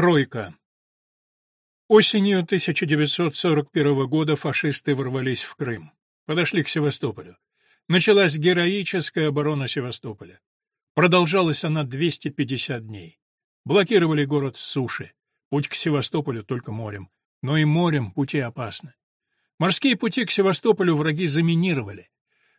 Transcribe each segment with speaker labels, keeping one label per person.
Speaker 1: Тройка. Осенью 1941 года фашисты ворвались в Крым. Подошли к Севастополю. Началась героическая оборона Севастополя. Продолжалась она 250 дней. Блокировали город с суши. Путь к Севастополю только морем. Но и морем пути опасны. Морские пути к Севастополю враги заминировали.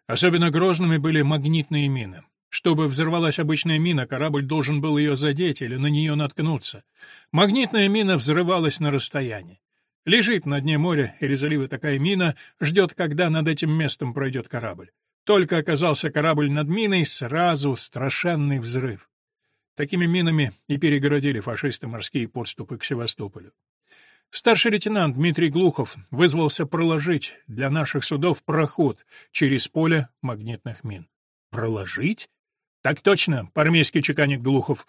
Speaker 1: Особенно грозными были магнитные мины. Чтобы взорвалась обычная мина, корабль должен был ее задеть или на нее наткнуться. Магнитная мина взрывалась на расстоянии. Лежит на дне моря или залива такая мина, ждет, когда над этим местом пройдет корабль. Только оказался корабль над миной, сразу страшенный взрыв. Такими минами и перегородили фашисты морские подступы к Севастополю. Старший лейтенант Дмитрий Глухов вызвался проложить для наших судов проход через поле магнитных мин. Проложить? Так точно, по-армейски чеканит Глухов.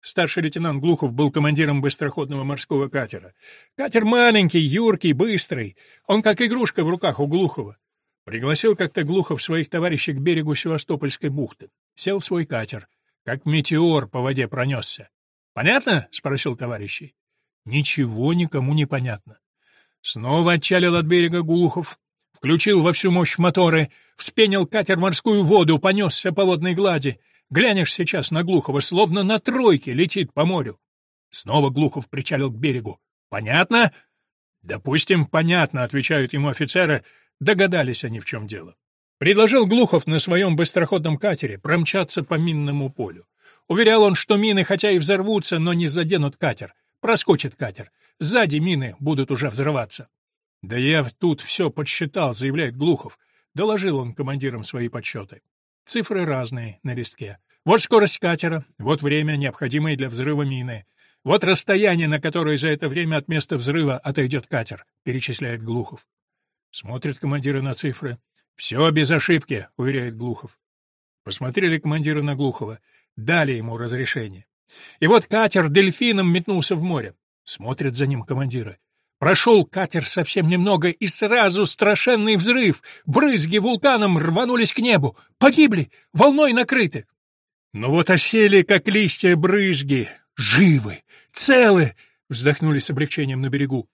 Speaker 1: Старший лейтенант Глухов был командиром быстроходного морского катера. Катер маленький, юркий, быстрый. Он как игрушка в руках у Глухова. Пригласил как-то Глухов своих товарищей к берегу Севастопольской бухты. Сел свой катер. Как метеор по воде пронесся. «Понятно?» — спросил товарищей. Ничего никому не понятно. Снова отчалил от берега Глухов, включил во всю мощь моторы, вспенил катер морскую воду, понесся по водной глади. Глянешь сейчас на Глухова, словно на тройке летит по морю. Снова Глухов причалил к берегу. «Понятно?» «Допустим, понятно», — отвечают ему офицеры. Догадались они, в чем дело. Предложил Глухов на своем быстроходном катере промчаться по минному полю. Уверял он, что мины хотя и взорвутся, но не заденут катер. Проскочит катер. Сзади мины будут уже взрываться. «Да я тут все подсчитал», — заявляет Глухов. Доложил он командирам свои подсчеты. Цифры разные на листке. Вот скорость катера, вот время, необходимое для взрыва мины. Вот расстояние, на которое за это время от места взрыва отойдет катер, перечисляет Глухов. Смотрят командиры на цифры. «Все без ошибки», — уверяет Глухов. Посмотрели командиры на Глухова, дали ему разрешение. И вот катер дельфином метнулся в море. Смотрят за ним командиры. Прошел катер совсем немного, и сразу страшенный взрыв. Брызги вулканом рванулись к небу. Погибли, волной накрыты. Ну вот осели, как листья, брызги. Живы, целы, вздохнули с облегчением на берегу.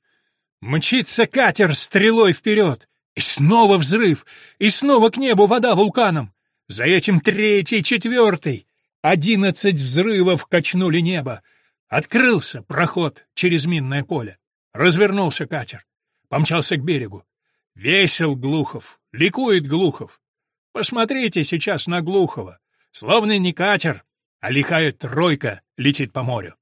Speaker 1: Мчится катер стрелой вперед. И снова взрыв, и снова к небу вода вулканом. За этим третий, четвертый. Одиннадцать взрывов качнули небо. Открылся проход через минное поле. Развернулся катер. Помчался к берегу. Весел Глухов, ликует Глухов. Посмотрите сейчас на Глухова. Словно не катер, а лихая тройка летит по морю.